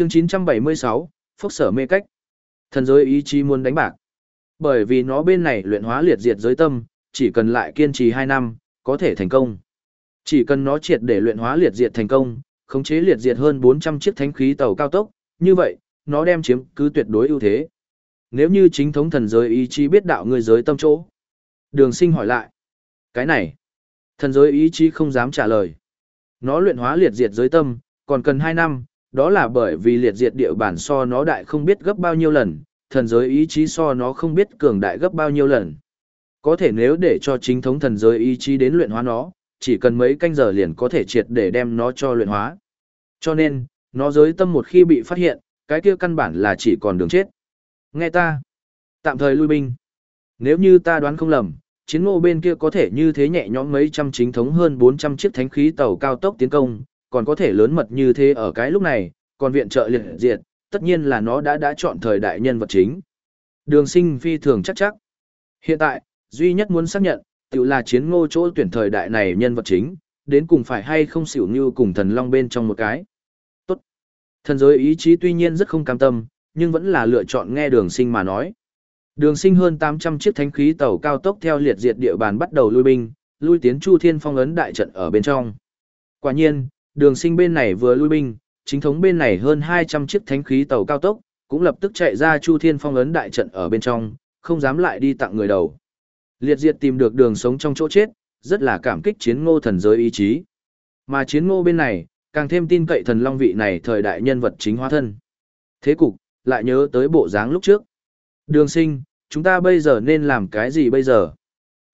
Chương 976, Phốc sở mê cách. Thần giới ý chí muốn đánh bạc. Bởi vì nó bên này luyện hóa liệt diệt giới tâm, chỉ cần lại kiên trì 2 năm, có thể thành công. Chỉ cần nó triệt để luyện hóa liệt diệt thành công, khống chế liệt diệt hơn 400 chiếc thánh khí tàu cao tốc, như vậy, nó đem chiếm cứ tuyệt đối ưu thế. Nếu như chính thống thần giới ý chí biết đạo người giới tâm chỗ. Đường sinh hỏi lại. Cái này, thần giới ý chí không dám trả lời. Nó luyện hóa liệt diệt giới tâm, còn cần 2 năm, đó là bởi vì liệt diệt địa bản so nó đại không biết gấp bao nhiêu lần, thần giới ý chí so nó không biết cường đại gấp bao nhiêu lần. Có thể nếu để cho chính thống thần giới ý chí đến luyện hóa nó, chỉ cần mấy canh giờ liền có thể triệt để đem nó cho luyện hóa. Cho nên, nó giới tâm một khi bị phát hiện, cái kia căn bản là chỉ còn đường chết. Nghe ta, tạm thời lui binh. Nếu như ta đoán không lầm, chiến ngô bên kia có thể như thế nhẹ nhõm mấy trăm chính thống hơn 400 chiếc thánh khí tàu cao tốc tiến công, còn có thể lớn mật như thế ở cái lúc này, còn viện trợ liệt diệt, tất nhiên là nó đã đã chọn thời đại nhân vật chính. Đường sinh phi thường chắc chắc. Hiện tại, duy nhất muốn xác nhận, tự là chiến ngô chỗ tuyển thời đại này nhân vật chính, đến cùng phải hay không xỉu như cùng thần long bên trong một cái. Tốt. Thần giới ý chí tuy nhiên rất không cam tâm, nhưng vẫn là lựa chọn nghe đường sinh mà nói. Đường sinh hơn 800 chiếc thánh khí tàu cao tốc theo liệt diệt địa bàn bắt đầu lui binh, lui tiến Chu Thiên Phong ấn đại trận ở bên trong. Quả nhiên, đường sinh bên này vừa lui binh, chính thống bên này hơn 200 chiếc thánh khí tàu cao tốc, cũng lập tức chạy ra Chu Thiên Phong ấn đại trận ở bên trong, không dám lại đi tặng người đầu. Liệt diệt tìm được đường sống trong chỗ chết, rất là cảm kích chiến ngô thần giới ý chí. Mà chiến ngô bên này, càng thêm tin cậy thần long vị này thời đại nhân vật chính hóa thân. Thế cục, lại nhớ tới bộ dáng lúc trước. Đường sinh, chúng ta bây giờ nên làm cái gì bây giờ?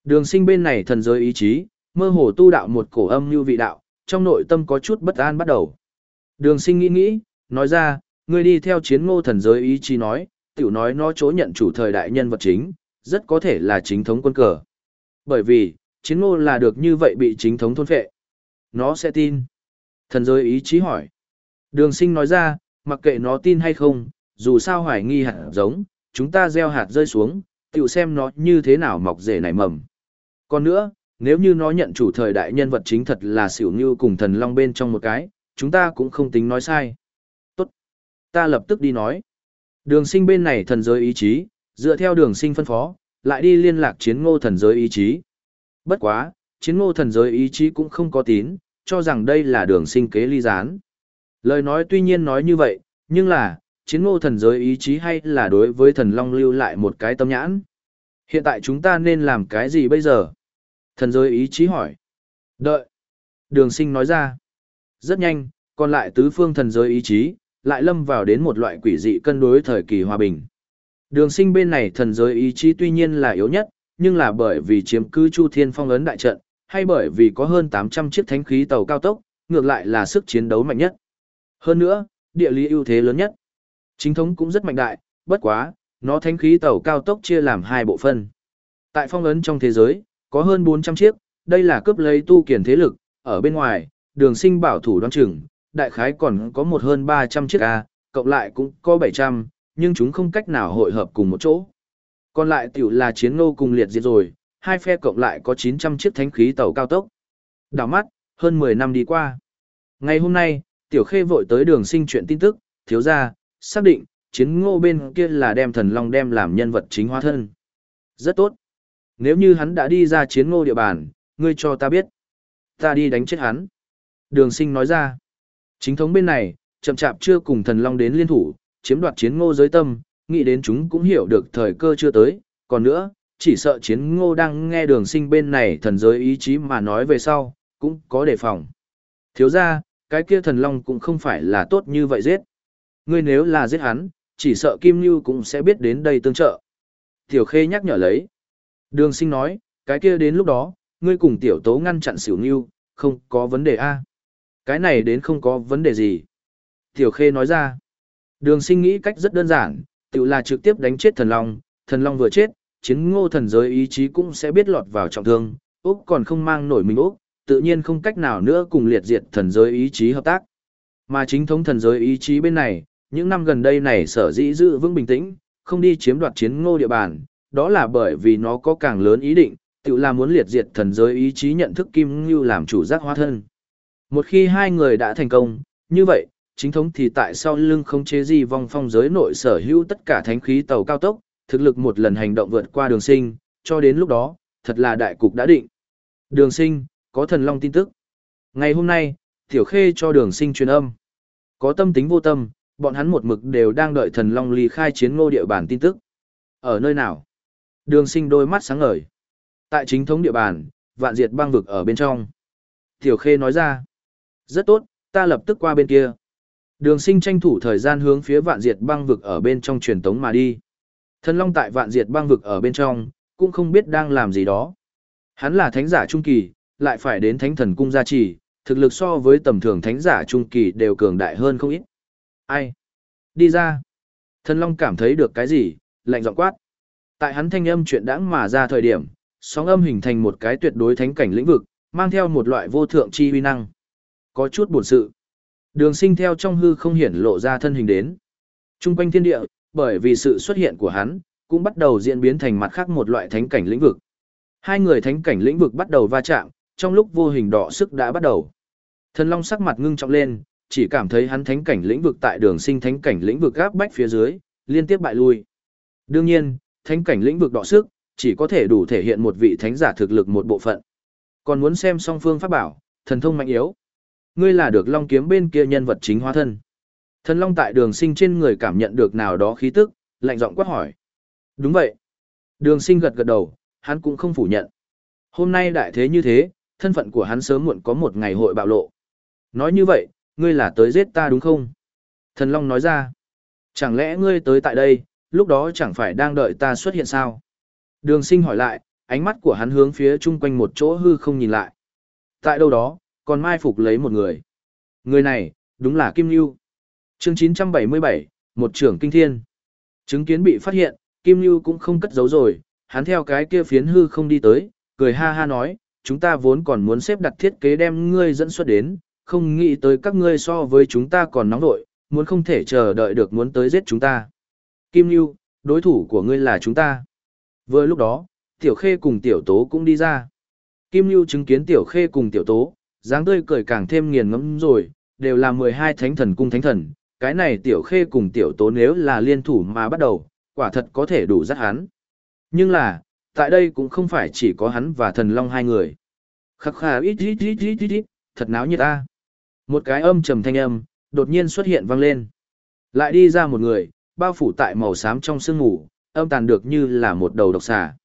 Đường sinh bên này thần giới ý chí, mơ hồ tu đạo một cổ âm như vị đạo, trong nội tâm có chút bất an bắt đầu. Đường sinh nghĩ nghĩ, nói ra, ngươi đi theo chiến ngô thần giới ý chí nói, tiểu nói nó chỗ nhận chủ thời đại nhân vật chính, rất có thể là chính thống quân cờ. Bởi vì, chiến ngô là được như vậy bị chính thống thôn phệ. Nó sẽ tin. Thần giới ý chí hỏi. Đường sinh nói ra, mặc kệ nó tin hay không, dù sao hoài nghi hạt giống, chúng ta gieo hạt rơi xuống, tiểu xem nó như thế nào mọc rể nảy mầm. Còn nữa, nếu như nó nhận chủ thời đại nhân vật chính thật là xỉu như cùng thần long bên trong một cái, chúng ta cũng không tính nói sai. Tốt. Ta lập tức đi nói. Đường sinh bên này thần giới ý chí, dựa theo đường sinh phân phó, lại đi liên lạc chiến ngô thần giới ý chí. Bất quá, chiến ngô thần giới ý chí cũng không có tín, cho rằng đây là đường sinh kế ly gián. Lời nói tuy nhiên nói như vậy, nhưng là, chiến ngô thần giới ý chí hay là đối với thần long lưu lại một cái tâm nhãn. Hiện tại chúng ta nên làm cái gì bây giờ? Thần giới ý chí hỏi. Đợi. Đường sinh nói ra. Rất nhanh, còn lại tứ phương thần giới ý chí, lại lâm vào đến một loại quỷ dị cân đối thời kỳ hòa bình. Đường sinh bên này thần giới ý chí tuy nhiên là yếu nhất, nhưng là bởi vì chiếm cư Chu Thiên Phong ấn đại trận, hay bởi vì có hơn 800 chiếc thánh khí tàu cao tốc, ngược lại là sức chiến đấu mạnh nhất. Hơn nữa, địa lý ưu thế lớn nhất. Chính thống cũng rất mạnh đại, bất quá, nó thánh khí tàu cao tốc chia làm hai bộ phân. Tại phong ấn trong thế giới, có hơn 400 chiếc, đây là cướp lấy tu kiển thế lực, ở bên ngoài, đường sinh bảo thủ đoán chừng, đại khái còn có một hơn 300 chiếc A, cộng lại cũng có 700, nhưng chúng không cách nào hội hợp cùng một chỗ. Còn lại tiểu là chiến ngô cùng liệt diệt rồi, hai phe cộng lại có 900 chiếc thánh khí tàu cao tốc. Đảo mắt, hơn 10 năm đi qua. Ngày hôm nay, tiểu khê vội tới đường sinh chuyện tin tức, thiếu ra, xác định, chiến ngô bên kia là đem thần long đem làm nhân vật chính hóa thân. Rất tốt. Nếu như hắn đã đi ra chiến ngô địa bàn, ngươi cho ta biết. Ta đi đánh chết hắn. Đường sinh nói ra. Chính thống bên này, chậm chạp chưa cùng thần long đến liên thủ, chiếm đoạt chiến ngô giới tâm, nghĩ đến chúng cũng hiểu được thời cơ chưa tới. Còn nữa, chỉ sợ chiến ngô đang nghe đường sinh bên này thần giới ý chí mà nói về sau, cũng có đề phòng. Thiếu ra, cái kia thần long cũng không phải là tốt như vậy giết. Ngươi nếu là giết hắn, chỉ sợ Kim Nhu cũng sẽ biết đến đây tương trợ. Tiểu Khê nhắc nhở lấy. Đường sinh nói, cái kia đến lúc đó, ngươi cùng Tiểu Tố ngăn chặn xỉu nghiêu, không có vấn đề A. Cái này đến không có vấn đề gì. Tiểu Khê nói ra. Đường sinh nghĩ cách rất đơn giản, tự là trực tiếp đánh chết thần long, thần long vừa chết, chiến ngô thần giới ý chí cũng sẽ biết lọt vào trọng thương, Úc còn không mang nổi mình Úc, tự nhiên không cách nào nữa cùng liệt diệt thần giới ý chí hợp tác. Mà chính thống thần giới ý chí bên này, những năm gần đây này sở dĩ giữ vững bình tĩnh, không đi chiếm đoạt chiến ngô địa bàn, đó là bởi vì nó có càng lớn ý định, tự là muốn liệt diệt thần giới ý chí nhận thức Kim Ngưu làm chủ giác hóa thân. Một khi hai người đã thành công, như vậy, chính thống thì tại sao lưng không chế gì vong phong giới nội sở hữu tất cả thánh khí tàu cao tốc, thực lực một lần hành động vượt qua đường sinh, cho đến lúc đó, thật là đại cục đã định. Đường sinh, có thần long tin tức. Ngày hôm nay, Tiểu Khê cho đường sinh truyền âm. Có tâm tính vô tâm, bọn hắn một mực đều đang đợi thần long ly khai chiến ngô địa bản tin tức. Ở nơi nào? Đường sinh đôi mắt sáng ngời. Tại chính thống địa bàn, vạn diệt băng vực ở bên trong. Tiểu Khê nói ra. Rất tốt, ta lập tức qua bên kia. Đường sinh tranh thủ thời gian hướng phía vạn diệt băng vực ở bên trong truyền tống mà đi. Thần Long tại vạn diệt băng vực ở bên trong, cũng không biết đang làm gì đó. Hắn là thánh giả trung kỳ, lại phải đến thánh thần cung gia trì, thực lực so với tầm thường thánh giả trung kỳ đều cường đại hơn không ít. Ai? Đi ra. Thần Long cảm thấy được cái gì, lạnh giọng quát. Tại hắn thanh âm chuyện đãng mà ra thời điểm, sóng âm hình thành một cái tuyệt đối thánh cảnh lĩnh vực, mang theo một loại vô thượng chi uy năng. Có chút buồn sự. Đường sinh theo trong hư không hiển lộ ra thân hình đến. Trung quanh thiên địa, bởi vì sự xuất hiện của hắn, cũng bắt đầu diễn biến thành mặt khác một loại thánh cảnh lĩnh vực. Hai người thánh cảnh lĩnh vực bắt đầu va chạm, trong lúc vô hình đỏ sức đã bắt đầu. Thần Long sắc mặt ngưng trọng lên, chỉ cảm thấy hắn thánh cảnh lĩnh vực tại đường sinh thánh cảnh lĩnh vực gáp bách phía dưới, liên tiếp bại lui. Đương nhiên, thánh cảnh lĩnh vực đọ sức, chỉ có thể đủ thể hiện một vị thánh giả thực lực một bộ phận. Còn muốn xem song phương pháp bảo, thần thông mạnh yếu. Ngươi là được Long kiếm bên kia nhân vật chính hóa thân. Thần Long tại đường sinh trên người cảm nhận được nào đó khí tức, lạnh giọng quát hỏi. Đúng vậy. Đường sinh gật gật đầu, hắn cũng không phủ nhận. Hôm nay đại thế như thế, thân phận của hắn sớm muộn có một ngày hội bạo lộ. Nói như vậy, ngươi là tới giết ta đúng không? Thần Long nói ra. Chẳng lẽ ngươi tới tại đây, lúc đó chẳng phải đang đợi ta xuất hiện sao? Đường sinh hỏi lại, ánh mắt của hắn hướng phía chung quanh một chỗ hư không nhìn lại. Tại đâu đó, còn mai phục lấy một người. Người này, đúng là Kim Nhu. chương 977, một trưởng kinh thiên. Chứng kiến bị phát hiện, Kim Nhu cũng không cất giấu rồi, hắn theo cái kia phiến hư không đi tới, cười ha ha nói, chúng ta vốn còn muốn xếp đặt thiết kế đem ngươi dẫn xuất đến, không nghĩ tới các ngươi so với chúng ta còn nóng vội, muốn không thể chờ đợi được muốn tới giết chúng ta. Kim Nhu, đối thủ của ngươi là chúng ta. Vừa lúc đó, Tiểu Khê cùng Tiểu Tố cũng đi ra. Kim Nhu chứng kiến Tiểu Khê cùng Tiểu Tố, dáng tươi cười càng thêm nghiền ngẫm rồi, đều là 12 thánh thần cung thánh thần, cái này Tiểu Khê cùng Tiểu Tố nếu là liên thủ mà bắt đầu, quả thật có thể đủ rất hắn. Nhưng là, tại đây cũng không phải chỉ có hắn và thần long hai người. Khắc khà ít ít ít ít ít ít, thật náo nhiệt ta. Một cái âm trầm thanh âm, đột nhiên xuất hiện vang lên. Lại đi ra một người, bao phủ tại màu xám trong sương ngủ, âm tàn được như là một đầu độc xà.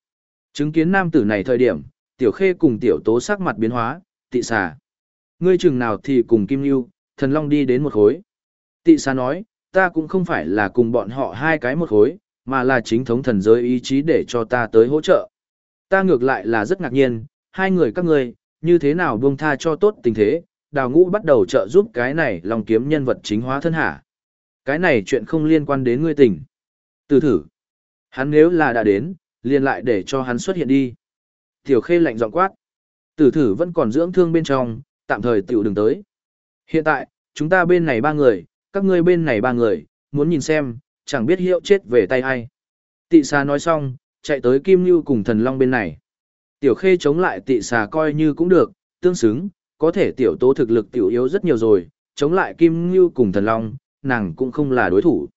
Chứng kiến nam tử này thời điểm, tiểu khê cùng tiểu tố sắc mặt biến hóa, tị xà. Ngươi chừng nào thì cùng Kim Nhu, thần long đi đến một khối. Tị xà nói, ta cũng không phải là cùng bọn họ hai cái một khối, mà là chính thống thần giới ý chí để cho ta tới hỗ trợ. Ta ngược lại là rất ngạc nhiên, hai người các ngươi, như thế nào buông tha cho tốt tình thế, đào ngũ bắt đầu trợ giúp cái này lòng kiếm nhân vật chính hóa thân hả. Cái này chuyện không liên quan đến ngươi tỉnh Từ thử. Hắn nếu là đã đến, liền lại để cho hắn xuất hiện đi. Tiểu khê lạnh giọng quát. Tử thử vẫn còn dưỡng thương bên trong, tạm thời tiểu đừng tới. Hiện tại, chúng ta bên này ba người, các ngươi bên này ba người, muốn nhìn xem, chẳng biết hiệu chết về tay ai. Tị xà nói xong, chạy tới Kim Nhu cùng thần long bên này. Tiểu khê chống lại tị xà coi như cũng được, tương xứng, có thể tiểu tố thực lực tiểu yếu rất nhiều rồi, chống lại Kim Nhu cùng thần long, nàng cũng không là đối thủ.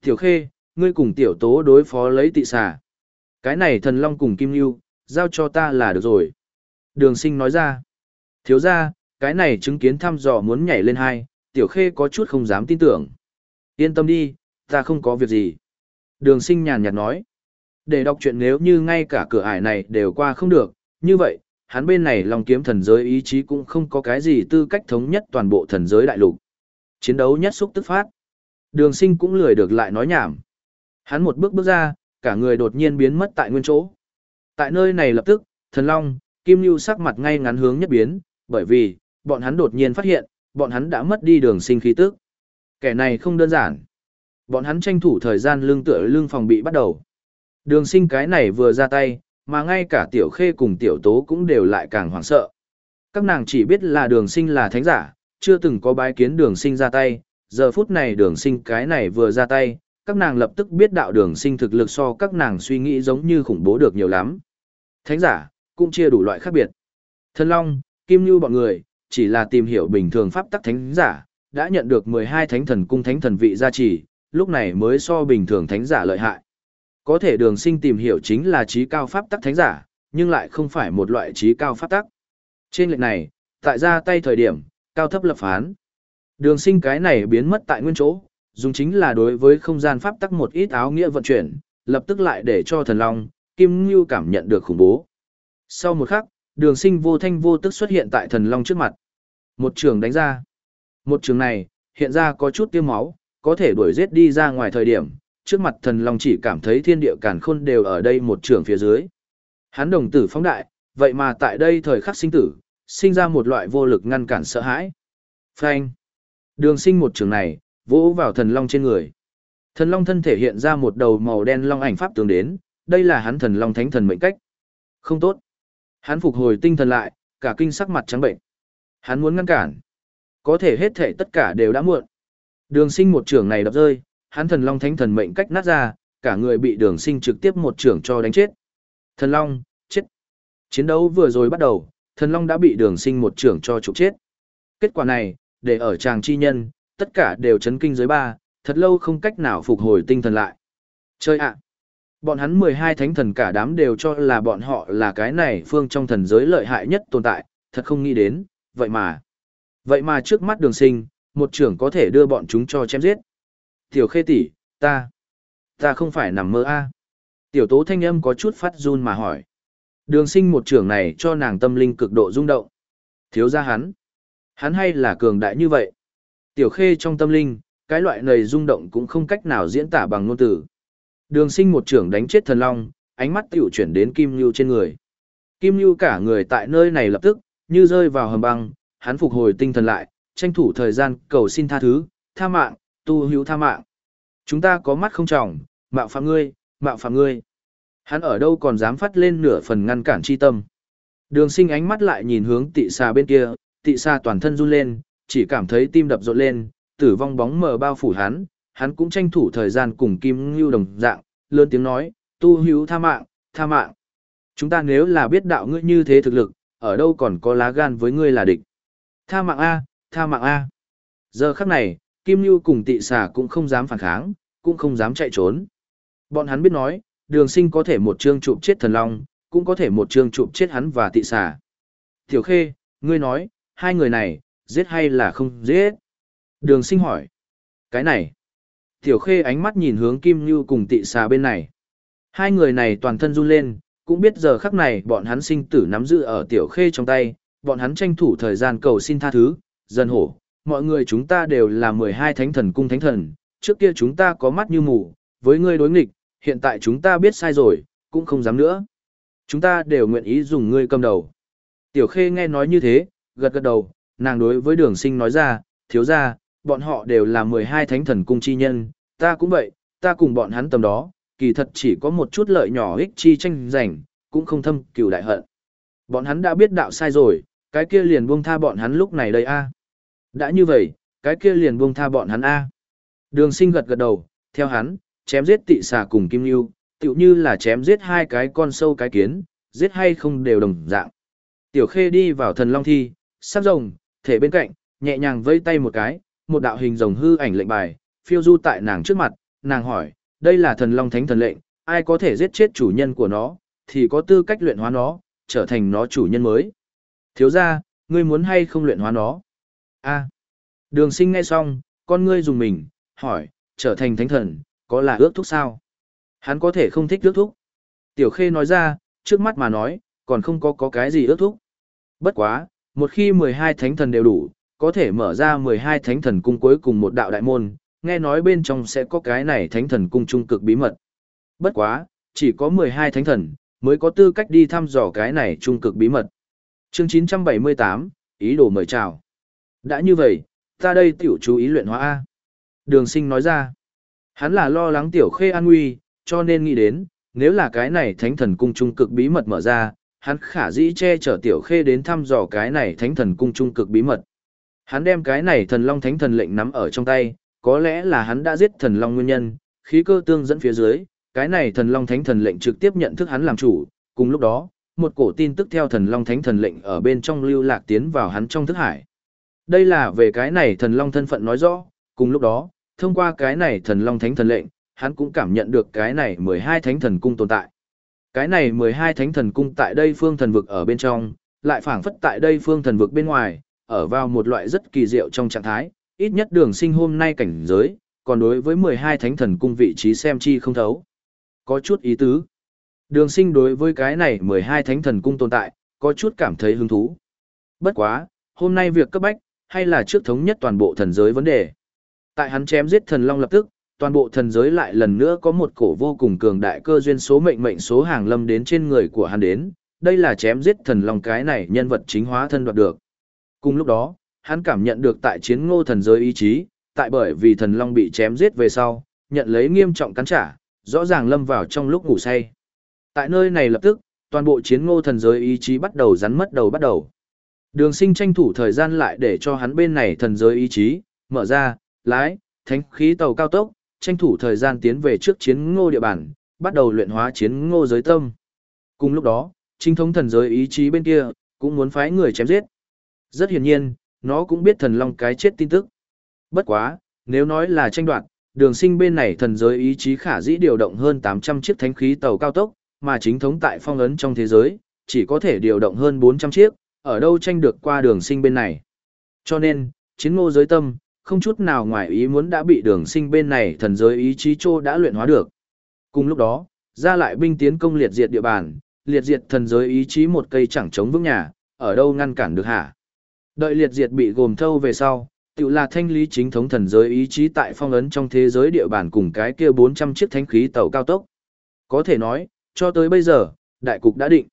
Tiểu khê, ngươi cùng tiểu tố đối phó lấy tị xà. Cái này thần long cùng Kim Nhu, giao cho ta là được rồi. Đường sinh nói ra. Thiếu ra, cái này chứng kiến thăm dò muốn nhảy lên hai, tiểu khê có chút không dám tin tưởng. Yên tâm đi, ta không có việc gì. Đường sinh nhàn nhạt nói. Để đọc chuyện nếu như ngay cả cửa ải này đều qua không được, như vậy, hắn bên này lòng kiếm thần giới ý chí cũng không có cái gì tư cách thống nhất toàn bộ thần giới đại lục. Chiến đấu nhất xúc tức phát. Đường sinh cũng lười được lại nói nhảm. Hắn một bước bước ra, cả người đột nhiên biến mất tại nguyên chỗ. Tại nơi này lập tức, thần long, kim lưu sắc mặt ngay ngắn hướng nhất biến, bởi vì, bọn hắn đột nhiên phát hiện, bọn hắn đã mất đi đường sinh khí tức. Kẻ này không đơn giản. Bọn hắn tranh thủ thời gian lương tựa lương phòng bị bắt đầu. Đường sinh cái này vừa ra tay, mà ngay cả tiểu khê cùng tiểu tố cũng đều lại càng hoảng sợ. Các nàng chỉ biết là đường sinh là thánh giả, chưa từng có bái kiến đường sinh ra tay, giờ phút này đường sinh cái này vừa ra tay, các nàng lập tức biết đạo đường sinh thực lực so các nàng suy nghĩ giống như khủng bố được nhiều lắm. Thánh giả, cũng chia đủ loại khác biệt. Thân Long, Kim Như bọn người, chỉ là tìm hiểu bình thường pháp tắc thánh giả, đã nhận được 12 thánh thần cung thánh thần vị gia trì, lúc này mới so bình thường thánh giả lợi hại. Có thể đường sinh tìm hiểu chính là trí cao pháp tắc thánh giả, nhưng lại không phải một loại trí cao pháp tắc. Trên lệnh này, tại ra tay thời điểm, cao thấp lập phán. Đường sinh cái này biến mất tại nguyên chỗ, dùng chính là đối với không gian pháp tắc một ít áo nghĩa vận chuyển, lập tức lại để cho thần long, Kim Ngưu cảm nhận được khủng bố. Sau một khắc, đường sinh vô thanh vô tức xuất hiện tại thần long trước mặt. Một trường đánh ra. Một trường này, hiện ra có chút tiêu máu, có thể đuổi giết đi ra ngoài thời điểm, trước mặt thần long chỉ cảm thấy thiên địa cản khôn đều ở đây một trường phía dưới. Hắn đồng tử phóng đại, vậy mà tại đây thời khắc sinh tử, sinh ra một loại vô lực ngăn cản sợ hãi. Phanh. Đường sinh một trường này, vỗ vào thần long trên người. Thần long thân thể hiện ra một đầu màu đen long ảnh pháp tướng đến, đây là hắn thần long thánh thần mệnh cách. Không tốt. Hắn phục hồi tinh thần lại, cả kinh sắc mặt trắng bệnh. Hắn muốn ngăn cản. Có thể hết thể tất cả đều đã muộn. Đường sinh một trường này đập rơi, hắn thần long thánh thần mệnh cách nát ra, cả người bị đường sinh trực tiếp một trường cho đánh chết. Thần long, chết. Chiến đấu vừa rồi bắt đầu, thần long đã bị đường sinh một trưởng cho trục chết. Kết quả này, để ở chàng chi nhân, tất cả đều chấn kinh giới ba, thật lâu không cách nào phục hồi tinh thần lại. Chơi ạ! Bọn hắn 12 thánh thần cả đám đều cho là bọn họ là cái này phương trong thần giới lợi hại nhất tồn tại, thật không nghĩ đến, vậy mà. Vậy mà trước mắt đường sinh, một trưởng có thể đưa bọn chúng cho chém giết. Tiểu khê tỷ ta, ta không phải nằm mơ a Tiểu tố thanh âm có chút phát run mà hỏi. Đường sinh một trưởng này cho nàng tâm linh cực độ rung động. Thiếu ra hắn. Hắn hay là cường đại như vậy? Tiểu khê trong tâm linh, cái loại này rung động cũng không cách nào diễn tả bằng ngôn từ. Đường sinh một trưởng đánh chết thần long, ánh mắt tiểu chuyển đến Kim Nhu trên người. Kim Nhu cả người tại nơi này lập tức, như rơi vào hầm băng, hắn phục hồi tinh thần lại, tranh thủ thời gian cầu xin tha thứ, tha mạng, tu hữu tha mạng. Chúng ta có mắt không trọng, mạo phạm ngươi, mạo phạm ngươi. Hắn ở đâu còn dám phát lên nửa phần ngăn cản chi tâm. Đường sinh ánh mắt lại nhìn hướng tị xà bên kia, tị xà toàn thân run lên, chỉ cảm thấy tim đập rộn lên, tử vong bóng mờ bao phủ hắn, hắn cũng tranh thủ thời gian cùng Kim Ngưu đồng dạng, lớn tiếng nói, tu hữu tha mạng, tha mạng. Chúng ta nếu là biết đạo ngươi như thế thực lực, ở đâu còn có lá gan với ngươi là địch. Tha mạng A, tha mạng A. Giờ khắc này, Kim Ngưu cùng tị xà cũng không dám phản kháng, cũng không dám chạy trốn. Bọn hắn biết nói, đường sinh có thể một chương chụp chết thần long, cũng có thể một chương chụp chết hắn và tị xà. Tiểu khê, ngươi nói, hai người này, giết hay là không giết? Đường sinh hỏi. Cái này. Tiểu khê ánh mắt nhìn hướng Kim Như cùng tị xà bên này. Hai người này toàn thân run lên, cũng biết giờ khắc này bọn hắn sinh tử nắm giữ ở tiểu khê trong tay, bọn hắn tranh thủ thời gian cầu xin tha thứ, dân hổ. Mọi người chúng ta đều là 12 thánh thần cung thánh thần, trước kia chúng ta có mắt như mù, với ngươi đối nghịch, hiện tại chúng ta biết sai rồi, cũng không dám nữa. Chúng ta đều nguyện ý dùng ngươi cầm đầu. Tiểu khê nghe nói như thế, gật gật đầu, nàng đối với đường sinh nói ra, thiếu ra, bọn họ đều là 12 thánh thần cung chi nhân, ta cũng vậy, ta cùng bọn hắn tầm đó, kỳ thật chỉ có một chút lợi nhỏ ích chi tranh giành, cũng không thâm cửu đại hận. Bọn hắn đã biết đạo sai rồi, cái kia liền buông tha bọn hắn lúc này đây a. Đã như vậy, cái kia liền buông tha bọn hắn a. Đường Sinh gật gật đầu, theo hắn, chém giết tị xà cùng Kim lưu, tựu như là chém giết hai cái con sâu cái kiến, giết hay không đều đồng dạng. Tiểu Khê đi vào thần long thi, sắc rồng, thể bên cạnh, nhẹ nhàng vây tay một cái, một đạo hình rồng hư ảnh lệnh bài, phiêu du tại nàng trước mặt, nàng hỏi, đây là thần long thánh thần lệnh, ai có thể giết chết chủ nhân của nó, thì có tư cách luyện hóa nó, trở thành nó chủ nhân mới. Thiếu ra, ngươi muốn hay không luyện hóa nó? a đường sinh nghe xong, con ngươi dùng mình, hỏi, trở thành thánh thần, có là ước thúc sao? Hắn có thể không thích ước thúc. Tiểu khê nói ra, trước mắt mà nói, còn không có có cái gì ước thúc. Bất quá, một khi 12 thánh thần đều đủ, có thể mở ra 12 thánh thần cung cuối cùng một đạo đại môn, nghe nói bên trong sẽ có cái này thánh thần cung trung cực bí mật. Bất quá, chỉ có 12 thánh thần, mới có tư cách đi thăm dò cái này trung cực bí mật. Chương 978, ý đồ mời chào. Đã như vậy, ta đây tiểu chú ý luyện hóa A. Đường sinh nói ra, hắn là lo lắng tiểu khê an nguy, cho nên nghĩ đến, nếu là cái này thánh thần cung trung cực bí mật mở ra, hắn khả dĩ che chở tiểu khê đến thăm dò cái này thánh thần cung trung cực bí mật. Hắn đem cái này thần long thánh thần lệnh nắm ở trong tay, có lẽ là hắn đã giết thần long nguyên nhân, khí cơ tương dẫn phía dưới, cái này thần long thánh thần lệnh trực tiếp nhận thức hắn làm chủ, cùng lúc đó, một cổ tin tức theo thần long thánh thần lệnh ở bên trong lưu lạc tiến vào hắn trong thức hải. Đây là về cái này thần long thân phận nói rõ, cùng lúc đó, thông qua cái này thần long thánh thần lệnh, hắn cũng cảm nhận được cái này 12 thánh thần cung tồn tại. Cái này 12 thánh thần cung tại đây phương thần vực ở bên trong, lại phảng phất tại đây phương thần vực bên ngoài, ở vào một loại rất kỳ diệu trong trạng thái, ít nhất đường sinh hôm nay cảnh giới, còn đối với 12 thánh thần cung vị trí xem chi không thấu. Có chút ý tứ. Đường sinh đối với cái này 12 thánh thần cung tồn tại, có chút cảm thấy hứng thú. Bất quá, hôm nay việc cấp bách, hay là trước thống nhất toàn bộ thần giới vấn đề. Tại hắn chém giết thần long lập tức, toàn bộ thần giới lại lần nữa có một cổ vô cùng cường đại cơ duyên số mệnh mệnh số hàng lâm đến trên người của hắn đến, đây là chém giết thần long cái này nhân vật chính hóa thân đoạt được. Cùng lúc đó, hắn cảm nhận được tại chiến ngô thần giới ý chí, tại bởi vì thần long bị chém giết về sau, nhận lấy nghiêm trọng cắn trả, rõ ràng lâm vào trong lúc ngủ say. Tại nơi này lập tức, toàn bộ chiến ngô thần giới ý chí bắt đầu rắn mất đầu bắt đầu. Đường sinh tranh thủ thời gian lại để cho hắn bên này thần giới ý chí, mở ra, lái, thánh khí tàu cao tốc, tranh thủ thời gian tiến về trước chiến ngô địa bàn bắt đầu luyện hóa chiến ngô giới tâm. Cùng lúc đó, chính thống thần giới ý chí bên kia, cũng muốn phái người chém giết. Rất hiển nhiên, nó cũng biết thần long cái chết tin tức. Bất quá, nếu nói là tranh đoạt, đường sinh bên này thần giới ý chí khả dĩ điều động hơn 800 chiếc thánh khí tàu cao tốc, mà chính thống tại phong ấn trong thế giới, chỉ có thể điều động hơn 400 chiếc, ở đâu tranh được qua đường sinh bên này. Cho nên, chiến ngô giới tâm, không chút nào ngoài ý muốn đã bị đường sinh bên này thần giới ý chí trô đã luyện hóa được. Cùng lúc đó, ra lại binh tiến công liệt diệt địa bàn, liệt diệt thần giới ý chí một cây chẳng chống vững nhà, ở đâu ngăn cản được hả? Đợi liệt diệt bị gồm thâu về sau, tự là thanh lý chính thống thần giới ý chí tại phong ấn trong thế giới địa bàn cùng cái kia 400 chiếc thánh khí tàu cao tốc. Có thể nói, cho tới bây giờ, đại cục đã định.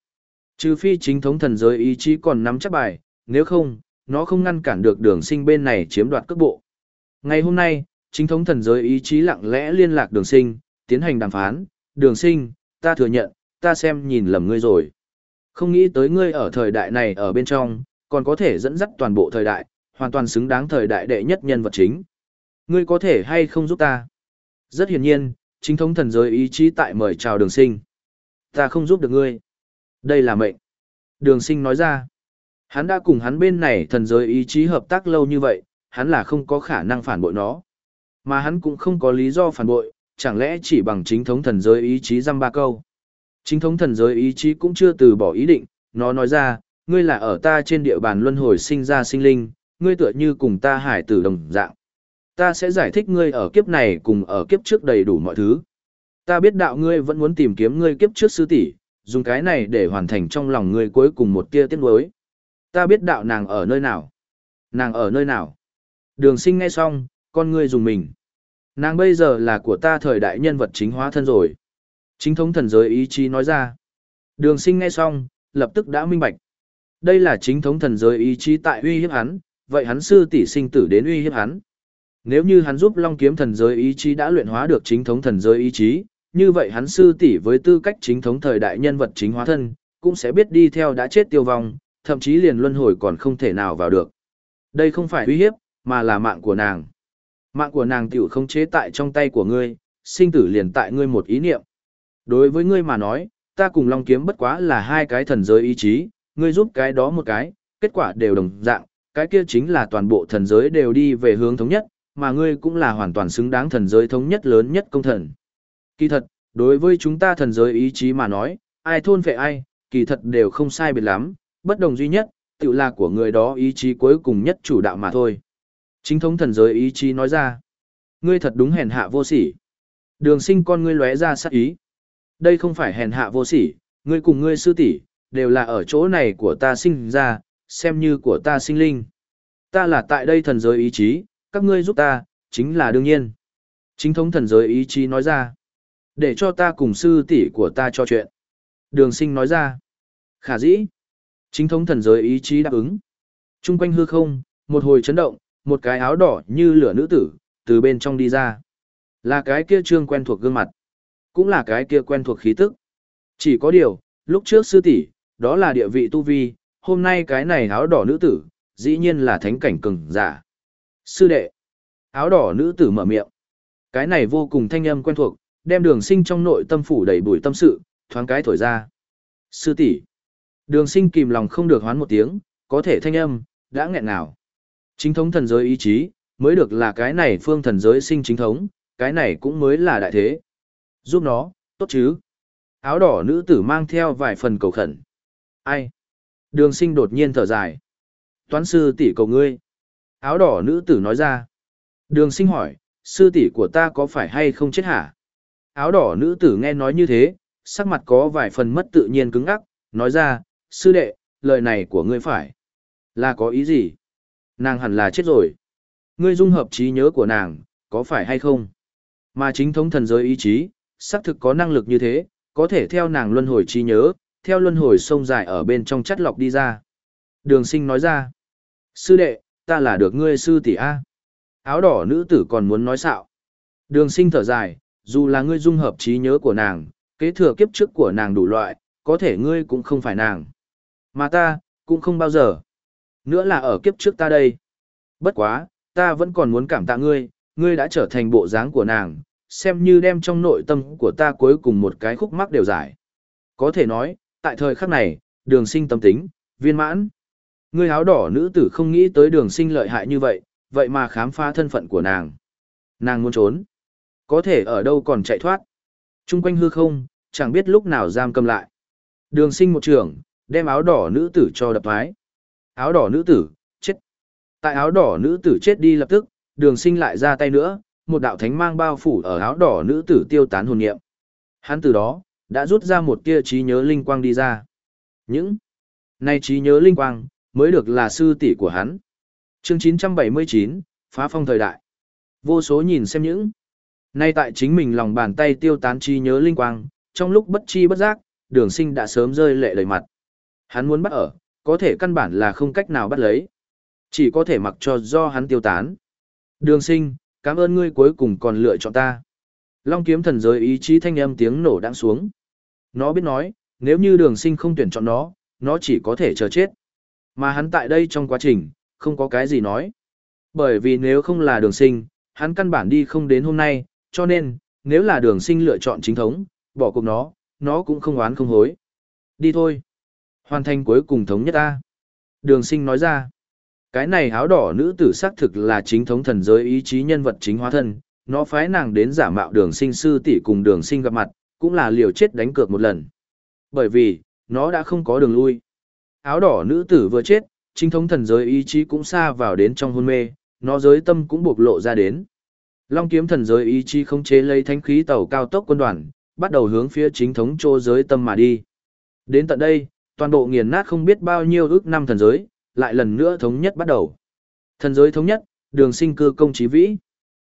Trừ phi chính thống thần giới ý chí còn nắm chắc bài, nếu không, nó không ngăn cản được đường sinh bên này chiếm đoạt cước bộ. Ngày hôm nay, chính thống thần giới ý chí lặng lẽ liên lạc đường sinh, tiến hành đàm phán, đường sinh, ta thừa nhận, ta xem nhìn lầm ngươi rồi. Không nghĩ tới ngươi ở thời đại này ở bên trong, còn có thể dẫn dắt toàn bộ thời đại, hoàn toàn xứng đáng thời đại đệ nhất nhân vật chính. Ngươi có thể hay không giúp ta? Rất hiển nhiên, chính thống thần giới ý chí tại mời chào đường sinh. Ta không giúp được ngươi. Đây là mệnh. Đường sinh nói ra. Hắn đã cùng hắn bên này thần giới ý chí hợp tác lâu như vậy, hắn là không có khả năng phản bội nó. Mà hắn cũng không có lý do phản bội, chẳng lẽ chỉ bằng chính thống thần giới ý chí dăm ba câu. Chính thống thần giới ý chí cũng chưa từ bỏ ý định, nó nói ra, ngươi là ở ta trên địa bàn luân hồi sinh ra sinh linh, ngươi tựa như cùng ta hải tử đồng dạng. Ta sẽ giải thích ngươi ở kiếp này cùng ở kiếp trước đầy đủ mọi thứ. Ta biết đạo ngươi vẫn muốn tìm kiếm ngươi kiếp trước sư tỷ, dùng cái này để hoàn thành trong lòng ngươi cuối cùng một tia tiếc nuối. Ta biết đạo nàng ở nơi nào. Nàng ở nơi nào. Đường sinh nghe xong, con ngươi dùng mình. Nàng bây giờ là của ta thời đại nhân vật chính hóa thân rồi. Chính thống thần giới ý chí nói ra. Đường sinh nghe xong, lập tức đã minh bạch. Đây là chính thống thần giới ý chí tại uy hiếp hắn, vậy hắn sư tỷ sinh tử đến uy hiếp hắn. Nếu như hắn giúp Long kiếm thần giới ý chí đã luyện hóa được chính thống thần giới ý chí, như vậy hắn sư tỷ với tư cách chính thống thời đại nhân vật chính hóa thân, cũng sẽ biết đi theo đã chết tiêu vong, thậm chí liền luân hồi còn không thể nào vào được. Đây không phải uy hiếp, mà là mạng của nàng. Mạng của nàng tiểu không chế tại trong tay của ngươi, sinh tử liền tại ngươi một ý niệm. Đối với ngươi mà nói, ta cùng Long kiếm bất quá là hai cái thần giới ý chí, ngươi giúp cái đó một cái, kết quả đều đồng dạng, cái kia chính là toàn bộ thần giới đều đi về hướng thống nhất, mà ngươi cũng là hoàn toàn xứng đáng thần giới thống nhất lớn nhất công thần. Kỳ thật, đối với chúng ta thần giới ý chí mà nói, ai thôn phệ ai, kỳ thật đều không sai biệt lắm, bất đồng duy nhất, tự là của người đó ý chí cuối cùng nhất chủ đạo mà thôi. Chính thống thần giới ý chí nói ra, ngươi thật đúng hèn hạ vô sỉ. Đường sinh con ngươi lóe ra sát ý. Đây không phải hèn hạ vô sỉ, ngươi cùng ngươi sư tỷ đều là ở chỗ này của ta sinh ra, xem như của ta sinh linh. Ta là tại đây thần giới ý chí, các ngươi giúp ta, chính là đương nhiên. Chính thống thần giới ý chí nói ra. Để cho ta cùng sư tỷ của ta cho chuyện. Đường sinh nói ra. Khả dĩ. Chính thống thần giới ý chí đáp ứng. Trung quanh hư không, một hồi chấn động, một cái áo đỏ như lửa nữ tử, từ bên trong đi ra. Là cái kia trương quen thuộc gương mặt. Cũng là cái kia quen thuộc khí tức. Chỉ có điều, lúc trước sư tỷ đó là địa vị tu vi, hôm nay cái này áo đỏ nữ tử, dĩ nhiên là thánh cảnh cường giả. Sư đệ. Áo đỏ nữ tử mở miệng. Cái này vô cùng thanh âm quen thuộc, đem đường sinh trong nội tâm phủ đầy bùi tâm sự, thoáng cái thổi ra. Sư tỷ Đường sinh kìm lòng không được hoán một tiếng, có thể thanh âm, đã nghẹn nào. Chính thống thần giới ý chí, mới được là cái này phương thần giới sinh chính thống, cái này cũng mới là đại thế. Giúp nó, tốt chứ. Áo đỏ nữ tử mang theo vài phần cầu khẩn. Ai? Đường sinh đột nhiên thở dài. Toán sư tỷ cầu ngươi. Áo đỏ nữ tử nói ra. Đường sinh hỏi, sư tỷ của ta có phải hay không chết hả? Áo đỏ nữ tử nghe nói như thế, sắc mặt có vài phần mất tự nhiên cứng ắc, nói ra, sư đệ, lời này của ngươi phải. Là có ý gì? Nàng hẳn là chết rồi. Ngươi dung hợp trí nhớ của nàng, có phải hay không? Mà chính thống thần giới ý chí, xác thực có năng lực như thế, có thể theo nàng luân hồi trí nhớ, theo luân hồi sông dài ở bên trong chất lọc đi ra. Đường sinh nói ra, sư đệ, ta là được ngươi sư tỷ A. Áo đỏ nữ tử còn muốn nói xạo. Đường sinh thở dài, dù là ngươi dung hợp trí nhớ của nàng, kế thừa kiếp trước của nàng đủ loại, có thể ngươi cũng không phải nàng. Mà ta, cũng không bao giờ. Nữa là ở kiếp trước ta đây. Bất quá, ta vẫn còn muốn cảm tạ ngươi, ngươi đã trở thành bộ dáng của nàng, xem như đem trong nội tâm của ta cuối cùng một cái khúc mắc đều giải. Có thể nói, tại thời khắc này, đường sinh tâm tính, viên mãn. Ngươi áo đỏ nữ tử không nghĩ tới đường sinh lợi hại như vậy, vậy mà khám phá thân phận của nàng. Nàng muốn trốn. Có thể ở đâu còn chạy thoát. Trung quanh hư không, chẳng biết lúc nào giam cầm lại. Đường sinh một trường, đem áo đỏ nữ tử cho đập thoái. Áo đỏ nữ tử, chết. Tại áo đỏ nữ tử chết đi lập tức, đường sinh lại ra tay nữa, một đạo thánh mang bao phủ ở áo đỏ nữ tử tiêu tán hồn niệm. Hắn từ đó, đã rút ra một tia trí nhớ linh quang đi ra. Những nay trí nhớ linh quang, mới được là sư tỷ của hắn. chương 979, phá phong thời đại. Vô số nhìn xem những Nay tại chính mình lòng bàn tay tiêu tán trí nhớ linh quang, trong lúc bất chi bất giác, đường sinh đã sớm rơi lệ đầy mặt. Hắn muốn bắt ở, có thể căn bản là không cách nào bắt lấy. Chỉ có thể mặc cho do hắn tiêu tán. Đường sinh, cảm ơn ngươi cuối cùng còn lựa chọn ta. Long kiếm thần giới ý chí thanh âm tiếng nổ đang xuống. Nó biết nói, nếu như đường sinh không tuyển chọn nó, nó chỉ có thể chờ chết. Mà hắn tại đây trong quá trình, không có cái gì nói. Bởi vì nếu không là đường sinh, hắn căn bản đi không đến hôm nay, cho nên, nếu là đường sinh lựa chọn chính thống, bỏ cuộc nó, nó cũng không oán không hối. Đi thôi. Hoàn thành cuối cùng thống nhất ta. Đường sinh nói ra. Cái này áo đỏ nữ tử xác thực là chính thống thần giới ý chí nhân vật chính hóa thân, nó phái nàng đến giả mạo đường sinh sư tỷ cùng đường sinh gặp mặt, cũng là liều chết đánh cược một lần. Bởi vì, nó đã không có đường lui. Áo đỏ nữ tử vừa chết, chính thống thần giới ý chí cũng xa vào đến trong hôn mê, nó giới tâm cũng bộc lộ ra đến. Long kiếm thần giới ý chí không chế lấy thánh khí tàu cao tốc quân đoàn, bắt đầu hướng phía chính thống chô giới tâm mà đi. Đến tận đây, toàn bộ nghiền nát không biết bao nhiêu ước năm thần giới, lại lần nữa thống nhất bắt đầu. Thần giới thống nhất, đường sinh cơ công trí vĩ.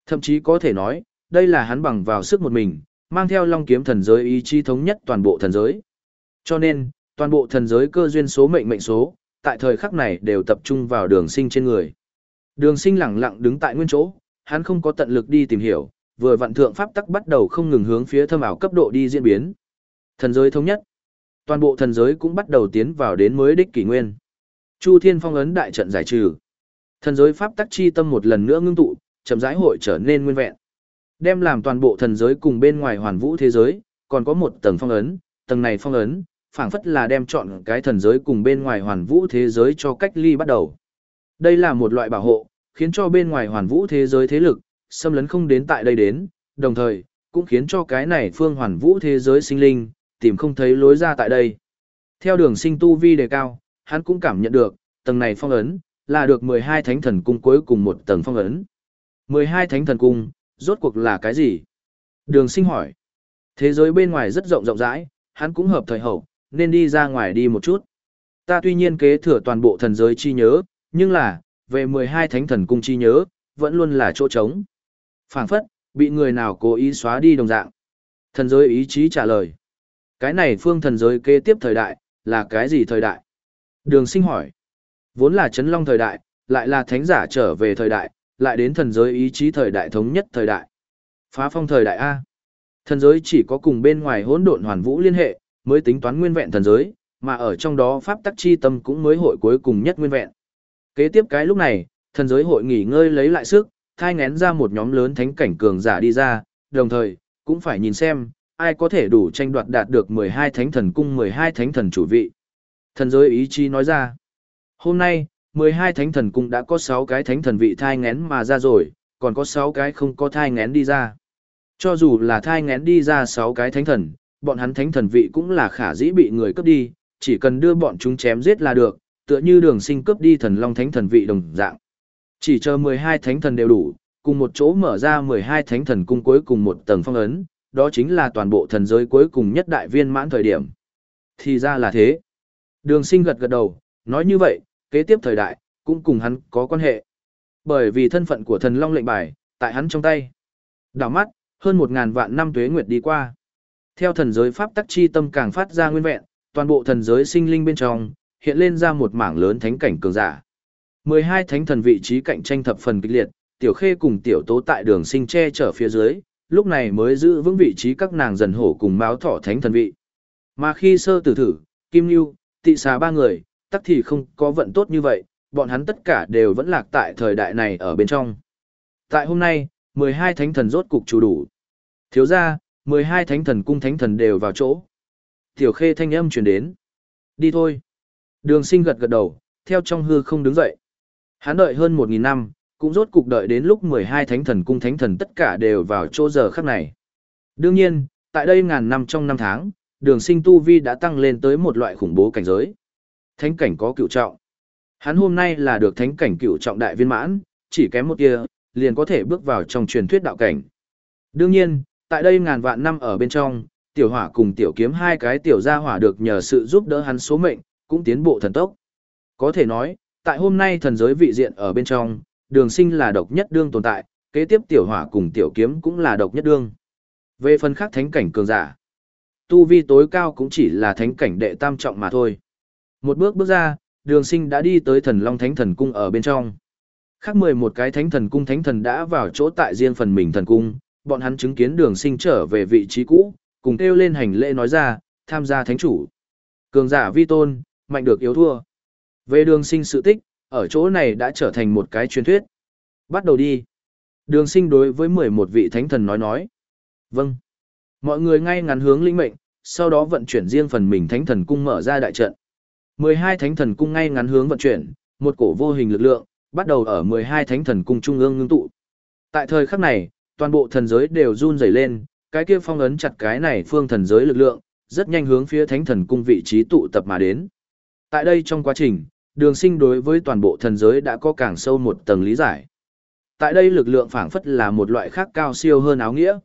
Thậm chí có thể nói, đây là hắn bằng vào sức một mình, mang theo long kiếm thần giới ý chí thống nhất toàn bộ thần giới. Cho nên, toàn bộ thần giới cơ duyên số mệnh mệnh số, tại thời khắc này đều tập trung vào đường sinh trên người. Đường sinh lặng lặng đứng tại nguyên chỗ, hắn không có tận lực đi tìm hiểu, vừa vận thượng pháp tắc bắt đầu không ngừng hướng phía thâm ảo cấp độ đi diễn biến. Thần giới thống nhất. Toàn bộ thần giới cũng bắt đầu tiến vào đến mới đích kỷ nguyên. Chu Thiên Phong ấn đại trận giải trừ. Thần giới pháp tắc chi tâm một lần nữa ngưng tụ, chậm rãi hội trở nên nguyên vẹn. Đem làm toàn bộ thần giới cùng bên ngoài hoàn vũ thế giới, còn có một tầng phong ấn, tầng này phong ấn, phảng phất là đem chọn cái thần giới cùng bên ngoài hoàn vũ thế giới cho cách ly bắt đầu. Đây là một loại bảo hộ, khiến cho bên ngoài hoàn vũ thế giới thế lực, xâm lấn không đến tại đây đến, đồng thời, cũng khiến cho cái này phương hoàn vũ thế giới sinh linh, tìm không thấy lối ra tại đây. Theo đường sinh tu vi đề cao, hắn cũng cảm nhận được, tầng này phong ấn, là được 12 thánh thần cung cuối cùng một tầng phong ấn. 12 thánh thần cung, rốt cuộc là cái gì? Đường sinh hỏi. Thế giới bên ngoài rất rộng rộng rãi, hắn cũng hợp thời hậu, nên đi ra ngoài đi một chút. Ta tuy nhiên kế thừa toàn bộ thần giới chi nhớ, nhưng là, về 12 thánh thần cung chi nhớ, vẫn luôn là chỗ trống. phảng phất, bị người nào cố ý xóa đi đồng dạng. Thần giới ý chí trả lời. Cái này phương thần giới kế tiếp thời đại, là cái gì thời đại? Đường sinh hỏi. Vốn là chấn long thời đại, lại là thánh giả trở về thời đại, lại đến thần giới ý chí thời đại thống nhất thời đại. Phá phong thời đại A. Thần giới chỉ có cùng bên ngoài hỗn độn hoàn vũ liên hệ, mới tính toán nguyên vẹn thần giới, mà ở trong đó pháp tắc chi tâm cũng mới hội cuối cùng nhất nguyên vẹn. Kế tiếp cái lúc này, thần giới hội nghỉ ngơi lấy lại sức, thai ngén ra một nhóm lớn thánh cảnh cường giả đi ra, đồng thời, cũng phải nhìn xem, ai có thể đủ tranh đoạt đạt được 12 thánh thần cung 12 thánh thần chủ vị. Thần giới ý chí nói ra, hôm nay, 12 thánh thần cung đã có 6 cái thánh thần vị thai ngén mà ra rồi, còn có 6 cái không có thai ngén đi ra. Cho dù là thai ngén đi ra 6 cái thánh thần, bọn hắn thánh thần vị cũng là khả dĩ bị người cướp đi, chỉ cần đưa bọn chúng chém giết là được, tựa như đường sinh cướp đi thần long thánh thần vị đồng dạng. Chỉ chờ 12 thánh thần đều đủ, cùng một chỗ mở ra 12 thánh thần cung cuối cùng một tầng phong ấn, đó chính là toàn bộ thần giới cuối cùng nhất đại viên mãn thời điểm. Thì ra là thế. Đường sinh gật gật đầu, nói như vậy, kế tiếp thời đại, cũng cùng hắn có quan hệ. Bởi vì thân phận của thần long lệnh bài, tại hắn trong tay. Đảo mắt, hơn 1.000 vạn năm tuế nguyệt đi qua. Theo thần giới pháp tắc chi tâm càng phát ra nguyên vẹn, toàn bộ thần giới sinh linh bên trong, hiện lên ra một mảng lớn thánh cảnh cường giả. 12 thánh thần vị trí cạnh tranh thập phần kịch liệt, tiểu khê cùng tiểu tố tại đường sinh che chở phía dưới, lúc này mới giữ vững vị trí các nàng dần hổ cùng máu thỏ thánh thần vị. Mà khi sơ tử thử, Kim Nhu, tị xà ba người, tắc thì không có vận tốt như vậy, bọn hắn tất cả đều vẫn lạc tại thời đại này ở bên trong. Tại hôm nay, 12 thánh thần rốt cục chủ đủ. Thiếu ra, 12 thánh thần cung thánh thần đều vào chỗ. Tiểu khê thanh âm chuyển đến. Đi thôi. Đường sinh gật gật đầu, theo trong hư không đứng dậy. Hắn đợi hơn 1.000 năm, cũng rốt cục đợi đến lúc 12 thánh thần cung thánh thần tất cả đều vào chỗ giờ khắc này. Đương nhiên, tại đây ngàn năm trong năm tháng, đường sinh tu vi đã tăng lên tới một loại khủng bố cảnh giới. Thánh cảnh có cựu trọng. Hắn hôm nay là được thánh cảnh cựu trọng đại viên mãn, chỉ kém một tia, liền có thể bước vào trong truyền thuyết đạo cảnh. Đương nhiên, tại đây ngàn vạn năm ở bên trong, tiểu hỏa cùng tiểu kiếm hai cái tiểu gia hỏa được nhờ sự giúp đỡ hắn số mệnh, cũng tiến bộ thần tốc. Có thể nói, tại hôm nay thần giới vị diện ở bên trong, đường sinh là độc nhất đương tồn tại, kế tiếp tiểu hỏa cùng tiểu kiếm cũng là độc nhất đương. Về phần khác thánh cảnh cường giả, tu vi tối cao cũng chỉ là thánh cảnh đệ tam trọng mà thôi. Một bước bước ra, đường sinh đã đi tới thần long thánh thần cung ở bên trong. Khác 11 cái thánh thần cung thánh thần đã vào chỗ tại riêng phần mình thần cung, bọn hắn chứng kiến đường sinh trở về vị trí cũ, cùng kêu lên hành lễ nói ra, tham gia thánh chủ. Cường giả vi tôn, mạnh được yếu thua. Về đường sinh sự tích, ở chỗ này đã trở thành một cái truyền thuyết. Bắt đầu đi. Đường sinh đối với 11 vị thánh thần nói nói. Vâng. Mọi người ngay ngắn hướng linh mệnh, sau đó vận chuyển riêng phần mình thánh thần cung mở ra đại trận. 12 thánh thần cung ngay ngắn hướng vận chuyển, một cổ vô hình lực lượng, bắt đầu ở 12 thánh thần cung trung ương ngưng tụ. Tại thời khắc này, toàn bộ thần giới đều run rẩy lên, cái kia phong ấn chặt cái này phương thần giới lực lượng, rất nhanh hướng phía thánh thần cung vị trí tụ tập mà đến. Tại đây trong quá trình, đường sinh đối với toàn bộ thần giới đã có càng sâu một tầng lý giải. Tại đây lực lượng phản phất là một loại khác cao siêu hơn áo nghĩa.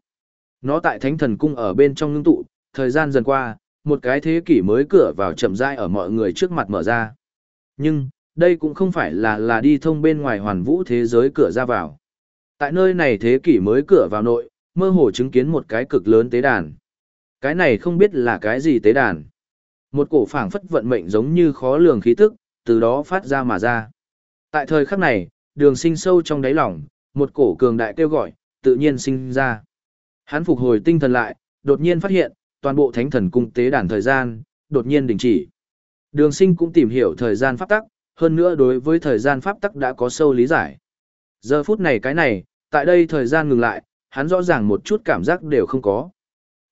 Nó tại thánh thần cung ở bên trong ngưng tụ, thời gian dần qua, một cái thế kỷ mới cửa vào chậm rãi ở mọi người trước mặt mở ra. Nhưng, đây cũng không phải là là đi thông bên ngoài hoàn vũ thế giới cửa ra vào. Tại nơi này thế kỷ mới cửa vào nội, mơ hồ chứng kiến một cái cực lớn tế đàn. Cái này không biết là cái gì tế đàn. Một cổ phảng phất vận mệnh giống như khó lường khí tức, từ đó phát ra mà ra. Tại thời khắc này, đường sinh sâu trong đáy lòng, một cổ cường đại kêu gọi, tự nhiên sinh ra. Hắn phục hồi tinh thần lại, đột nhiên phát hiện, toàn bộ thánh thần cung tế đàn thời gian, đột nhiên đình chỉ. Đường sinh cũng tìm hiểu thời gian pháp tắc, hơn nữa đối với thời gian pháp tắc đã có sâu lý giải. Giờ phút này cái này, tại đây thời gian ngừng lại, hắn rõ ràng một chút cảm giác đều không có.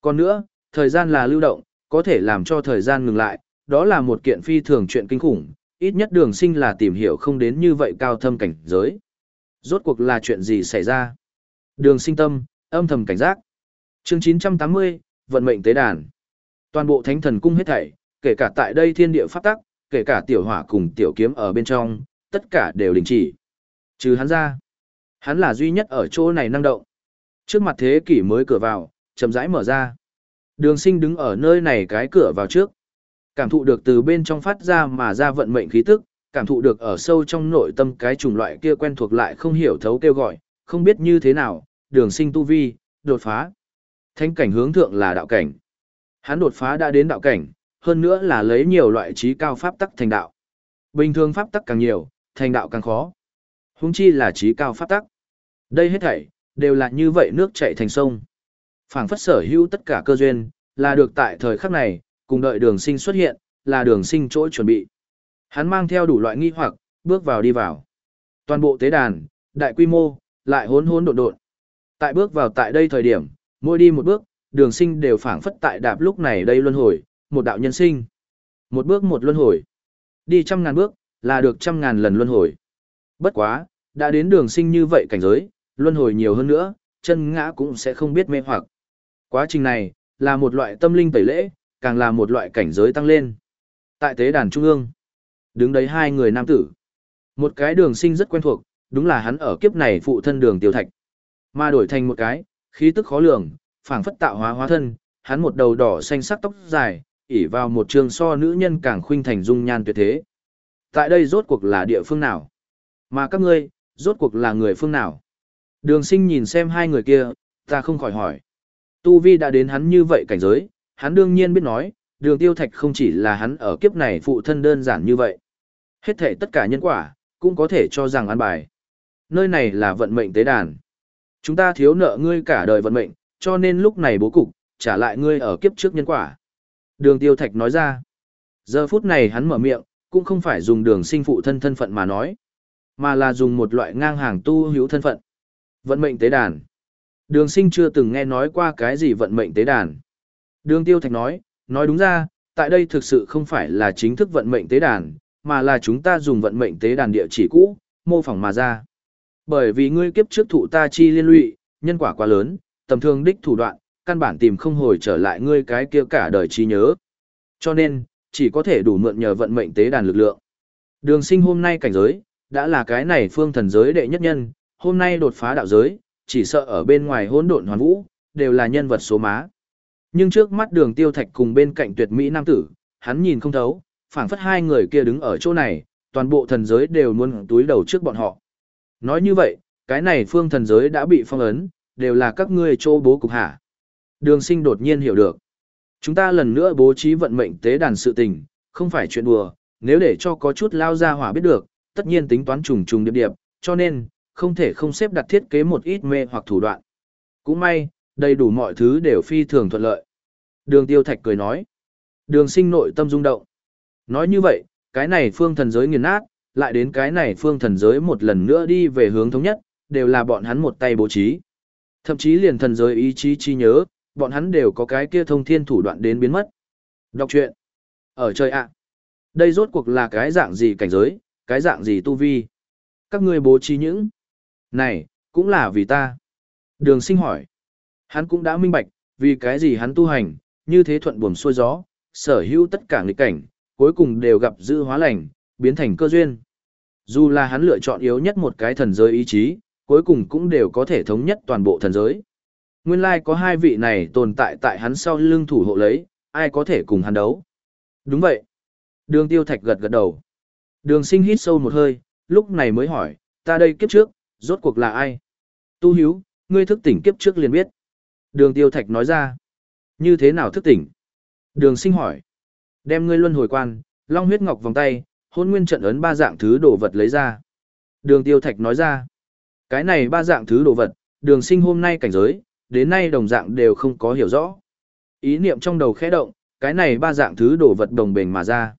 Còn nữa, thời gian là lưu động, có thể làm cho thời gian ngừng lại, đó là một kiện phi thường chuyện kinh khủng, ít nhất đường sinh là tìm hiểu không đến như vậy cao thâm cảnh giới. Rốt cuộc là chuyện gì xảy ra? Đường sinh tâm, âm thầm cảnh giác. chương 980, vận mệnh tế đàn. Toàn bộ thánh thần cung hết thảy, kể cả tại đây thiên địa pháp tắc, kể cả tiểu hỏa cùng tiểu kiếm ở bên trong, tất cả đều đình chỉ. Trừ hắn ra. Hắn là duy nhất ở chỗ này năng động. Trước mặt thế kỷ mới cửa vào, chậm rãi mở ra. Đường sinh đứng ở nơi này cái cửa vào trước. Cảm thụ được từ bên trong phát ra mà ra vận mệnh khí tức, cảm thụ được ở sâu trong nội tâm cái chủng loại kia quen thuộc lại không hiểu thấu kêu gọi, không biết như thế nào, đường sinh tu vi, đột phá. Thanh cảnh hướng thượng là đạo cảnh. Hắn đột phá đã đến đạo cảnh, hơn nữa là lấy nhiều loại trí cao pháp tắc thành đạo. Bình thường pháp tắc càng nhiều, thành đạo càng khó. Hung chi là trí cao pháp tắc. Đây hết thảy, đều là như vậy nước chảy thành sông. phảng phất sở hữu tất cả cơ duyên, là được tại thời khắc này, cùng đợi đường sinh xuất hiện, là đường sinh chỗ chuẩn bị. Hắn mang theo đủ loại nghi hoặc, bước vào đi vào. Toàn bộ tế đàn, đại quy mô, lại hốn hốn độn độn. Tại bước vào tại đây thời điểm, mỗi đi một bước, đường sinh đều phản phất tại đạp lúc này đây luân hồi, một đạo nhân sinh. Một bước một luân hồi. Đi trăm ngàn bước, là được trăm ngàn lần luân hồi. Bất quá, đã đến đường sinh như vậy cảnh giới, luân hồi nhiều hơn nữa, chân ngã cũng sẽ không biết mê hoặc. Quá trình này, là một loại tâm linh tẩy lễ, càng là một loại cảnh giới tăng lên. Tại tế đàn trung ương, đứng đấy hai người nam tử. Một cái đường sinh rất quen thuộc, đúng là hắn ở kiếp này phụ thân đường tiêu thạch. Mà đổi thành một cái, khí tức khó lường, phảng phất tạo hóa hóa thân, hắn một đầu đỏ xanh sắc tóc dài, ỉ vào một trường so nữ nhân càng khuynh thành dung nhan tuyệt thế. Tại đây rốt cuộc là địa phương nào? Mà các ngươi, rốt cuộc là người phương nào? Đường sinh nhìn xem hai người kia, ta không khỏi hỏi. Tu Vi đã đến hắn như vậy cảnh giới, hắn đương nhiên biết nói, đường tiêu thạch không chỉ là hắn ở kiếp này phụ thân đơn giản như vậy. Hết thể tất cả nhân quả, cũng có thể cho rằng ăn bài. Nơi này là vận mệnh tế đàn. Chúng ta thiếu nợ ngươi cả đời vận mệnh, cho nên lúc này bố cục, trả lại ngươi ở kiếp trước nhân quả. Đường tiêu thạch nói ra. Giờ phút này hắn mở miệng, cũng không phải dùng đường sinh phụ thân thân phận mà nói, mà là dùng một loại ngang hàng tu hữu thân phận. Vận mệnh tế đàn. Đường sinh chưa từng nghe nói qua cái gì vận mệnh tế đàn. Đường tiêu thạch nói, nói đúng ra, tại đây thực sự không phải là chính thức vận mệnh tế đàn, mà là chúng ta dùng vận mệnh tế đàn địa chỉ cũ, mô phỏng mà ra. Bởi vì ngươi kiếp trước thụ ta chi liên lụy, nhân quả quá lớn, tầm thường đích thủ đoạn, căn bản tìm không hồi trở lại ngươi cái kia cả đời trí nhớ. Cho nên, chỉ có thể đủ mượn nhờ vận mệnh tế đàn lực lượng. Đường sinh hôm nay cảnh giới, đã là cái này phương thần giới đệ nhất nhân, hôm nay đột phá đạo giới, chỉ sợ ở bên ngoài hỗn độn hoàn vũ, đều là nhân vật số má. Nhưng trước mắt đường tiêu thạch cùng bên cạnh tuyệt mỹ nam tử, hắn nhìn không thấu, phảng phất hai người kia đứng ở chỗ này, toàn bộ thần giới đều luôn túi đầu trước bọn họ. Nói như vậy, cái này phương thần giới đã bị phong ấn, đều là các ngươi chỗ bố cục hả. Đường sinh đột nhiên hiểu được. Chúng ta lần nữa bố trí vận mệnh tế đàn sự tình, không phải chuyện đùa, nếu để cho có chút lao ra hỏa biết được, tất nhiên tính toán trùng trùng điệp điệp, cho nên, không thể không xếp đặt thiết kế một ít mê hoặc thủ đoạn. Cũng may, đầy đủ mọi thứ đều phi thường thuận lợi. Đường tiêu thạch cười nói. Đường sinh nội tâm rung động. Nói như vậy, cái này phương thần giới nghiền nát, lại đến cái này phương thần giới một lần nữa đi về hướng thống nhất, đều là bọn hắn một tay bố trí. Thậm chí liền thần giới ý chí chi nhớ, bọn hắn đều có cái kia thông thiên thủ đoạn đến biến mất. Đọc truyện. Ở trời ạ. Đây rốt cuộc là cái dạng gì cảnh giới, cái dạng gì tu vi. Các ngươi bố trí những. Này, cũng là vì ta. Đường sinh hỏi. Hắn cũng đã minh bạch, vì cái gì hắn tu hành, như thế thuận buồm xuôi gió, sở hữu tất cả nghịch cảnh, cuối cùng đều gặp dư hóa lành, biến thành cơ duyên. Dù là hắn lựa chọn yếu nhất một cái thần giới ý chí, cuối cùng cũng đều có thể thống nhất toàn bộ thần giới. Nguyên lai like có hai vị này tồn tại tại hắn sau lưng thủ hộ lấy, ai có thể cùng hắn đấu. Đúng vậy. Đường tiêu thạch gật gật đầu. Đường sinh hít sâu một hơi, lúc này mới hỏi, ta đây kiếp trước, rốt cuộc là ai? Tu hiếu, ngươi thức tỉnh kiếp trước liền biết. Đường tiêu thạch nói ra. Như thế nào thức tỉnh? Đường sinh hỏi. Đem ngươi luân hồi quan, long huyết ngọc vòng tay, hôn nguyên trận ấn ba dạng thứ đồ vật lấy ra. Đường tiêu thạch nói ra. Cái này ba dạng thứ đồ vật, đường sinh hôm nay cảnh giới, đến nay đồng dạng đều không có hiểu rõ. Ý niệm trong đầu khẽ động, cái này ba dạng thứ đồ vật đồng bền mà ra.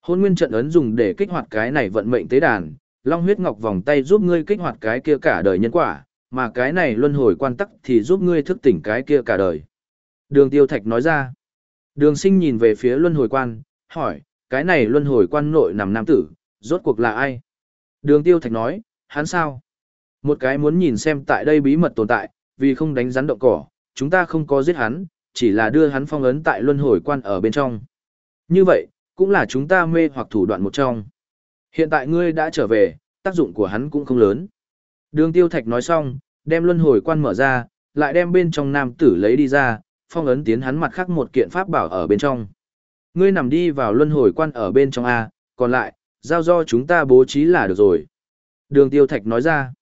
Hôn nguyên trận ấn dùng để kích hoạt cái này vận mệnh tế đàn, long huyết ngọc vòng tay giúp ngươi kích hoạt cái kia cả đời nhân quả, mà cái này luân hồi quan tắc thì giúp ngươi thức tỉnh cái kia cả đời. Đường tiêu thạch nói ra. Đường sinh nhìn về phía luân hồi quan, hỏi, cái này luân hồi quan nội nằm nam tử, rốt cuộc là ai? Đường tiêu thạch nói, hắn sao? Một cái muốn nhìn xem tại đây bí mật tồn tại, vì không đánh rắn động cỏ, chúng ta không có giết hắn, chỉ là đưa hắn phong ấn tại luân hồi quan ở bên trong. Như vậy, cũng là chúng ta mê hoặc thủ đoạn một trong. Hiện tại ngươi đã trở về, tác dụng của hắn cũng không lớn. Đường tiêu thạch nói xong, đem luân hồi quan mở ra, lại đem bên trong nam tử lấy đi ra, phong ấn tiến hắn mặt khác một kiện pháp bảo ở bên trong. Ngươi nằm đi vào luân hồi quan ở bên trong A, còn lại, giao do chúng ta bố trí là được rồi. Đường tiêu thạch nói ra.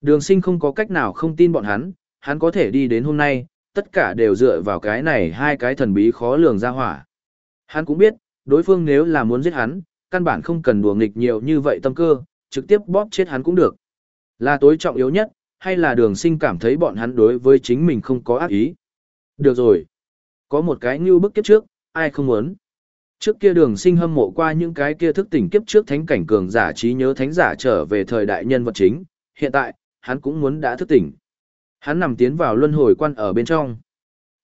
Đường sinh không có cách nào không tin bọn hắn, hắn có thể đi đến hôm nay, tất cả đều dựa vào cái này hai cái thần bí khó lường ra hỏa. Hắn cũng biết, đối phương nếu là muốn giết hắn, căn bản không cần đùa nghịch nhiều như vậy tâm cơ, trực tiếp bóp chết hắn cũng được. Là tối trọng yếu nhất, hay là đường sinh cảm thấy bọn hắn đối với chính mình không có ác ý. Được rồi. Có một cái như bức kiếp trước, ai không muốn. Trước kia đường sinh hâm mộ qua những cái kia thức tỉnh kiếp trước thánh cảnh cường giả trí nhớ thánh giả trở về thời đại nhân vật chính, hiện tại, hắn cũng muốn đã thức tỉnh. Hắn nằm tiến vào luân hồi quan ở bên trong.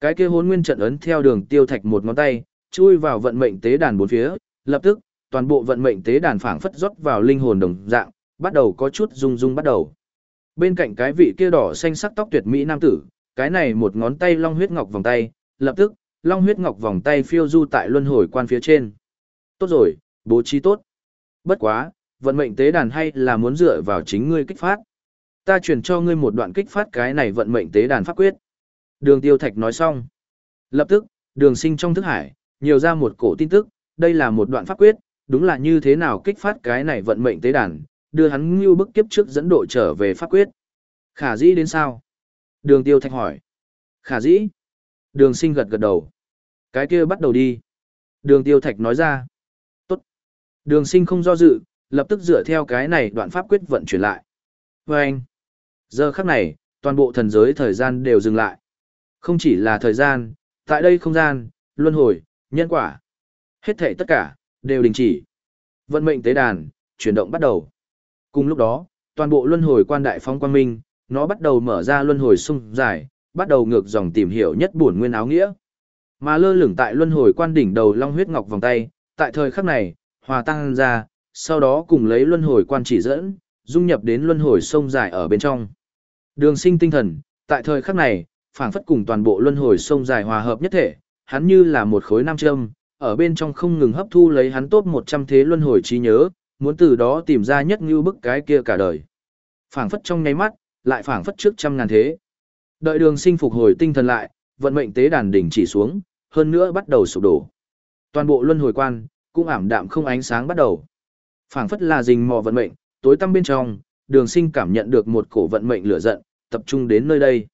Cái kia hốn nguyên trận ấn theo đường tiêu thạch một ngón tay, chui vào vận mệnh tế đàn bốn phía, lập tức, toàn bộ vận mệnh tế đàn phảng phất rót vào linh hồn đồng dạng, bắt đầu có chút rung rung bắt đầu. Bên cạnh cái vị kia đỏ xanh sắc tóc tuyệt mỹ nam tử, cái này một ngón tay long huyết ngọc vòng tay, lập tức, long huyết ngọc vòng tay phiêu du tại luân hồi quan phía trên. Tốt rồi, bố trí tốt. Bất quá, vận mệnh tế đàn hay là muốn dựa vào chính ngươi kích phát. Ta chuyển cho ngươi một đoạn kích phát cái này vận mệnh tế đàn pháp quyết. Đường tiêu thạch nói xong. Lập tức, đường sinh trong thức hải, nhiều ra một cổ tin tức, đây là một đoạn pháp quyết, đúng là như thế nào kích phát cái này vận mệnh tế đàn, đưa hắn như bức kiếp trước dẫn độ trở về pháp quyết. Khả dĩ đến sao? Đường tiêu thạch hỏi. Khả dĩ? Đường sinh gật gật đầu. Cái kia bắt đầu đi. Đường tiêu thạch nói ra. Tốt. Đường sinh không do dự, lập tức dựa theo cái này đoạn pháp quyết vận chuyển lại. Và anh. Giờ khắc này, toàn bộ thần giới thời gian đều dừng lại. Không chỉ là thời gian, tại đây không gian, luân hồi, nhân quả. Hết thảy tất cả, đều đình chỉ. Vận mệnh tế đàn, chuyển động bắt đầu. Cùng lúc đó, toàn bộ luân hồi quan đại phong quang minh, nó bắt đầu mở ra luân hồi sung dài, bắt đầu ngược dòng tìm hiểu nhất bổn nguyên áo nghĩa. Mà lơ lửng tại luân hồi quan đỉnh đầu long huyết ngọc vòng tay, tại thời khắc này, hòa tăng ra, sau đó cùng lấy luân hồi quan chỉ dẫn, dung nhập đến luân hồi sông dài ở bên trong. Đường sinh tinh thần, tại thời khắc này, phảng phất cùng toàn bộ luân hồi sông dài hòa hợp nhất thể, hắn như là một khối nam châm, ở bên trong không ngừng hấp thu lấy hắn tốt 100 thế luân hồi trí nhớ, muốn từ đó tìm ra nhất như bức cái kia cả đời. Phảng phất trong nháy mắt, lại phảng phất trước trăm ngàn thế. Đợi đường sinh phục hồi tinh thần lại, vận mệnh tế đàn đỉnh chỉ xuống, hơn nữa bắt đầu sụp đổ. Toàn bộ luân hồi quan, cũng ảm đạm không ánh sáng bắt đầu. phảng phất là rình mò vận mệnh, tối tăm bên trong, đường sinh cảm nhận được một cổ vận mệnh lửa giận, tập trung đến nơi đây.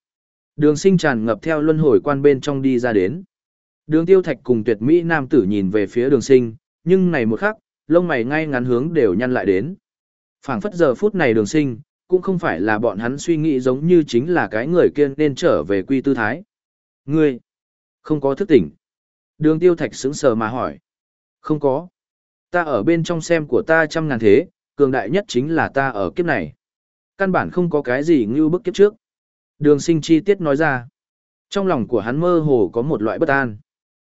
Đường sinh tràn ngập theo luân hồi quan bên trong đi ra đến. Đường tiêu thạch cùng tuyệt mỹ nam tử nhìn về phía đường sinh, nhưng này một khắc, lông mày ngay ngắn hướng đều nhăn lại đến. phảng phất giờ phút này đường sinh, cũng không phải là bọn hắn suy nghĩ giống như chính là cái người kia nên trở về quy tư thái. Ngươi, không có thức tỉnh. Đường tiêu thạch sững sờ mà hỏi. Không có. Ta ở bên trong xem của ta trăm ngàn thế, cường đại nhất chính là ta ở kiếp này. Căn bản không có cái gì như bức kiếp trước. Đường sinh chi tiết nói ra. Trong lòng của hắn mơ hồ có một loại bất an.